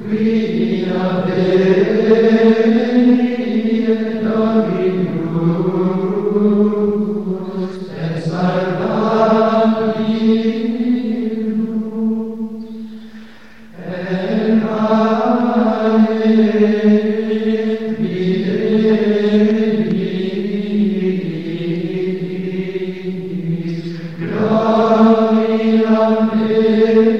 We Read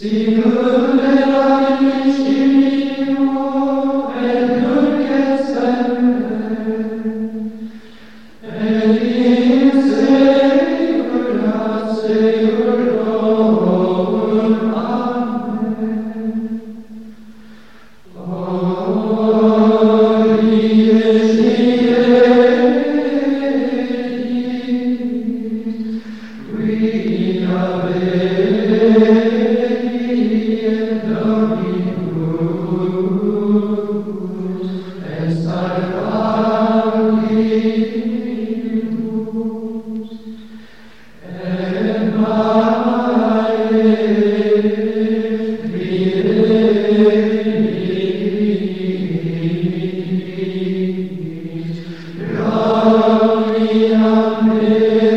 Senhor. Amen.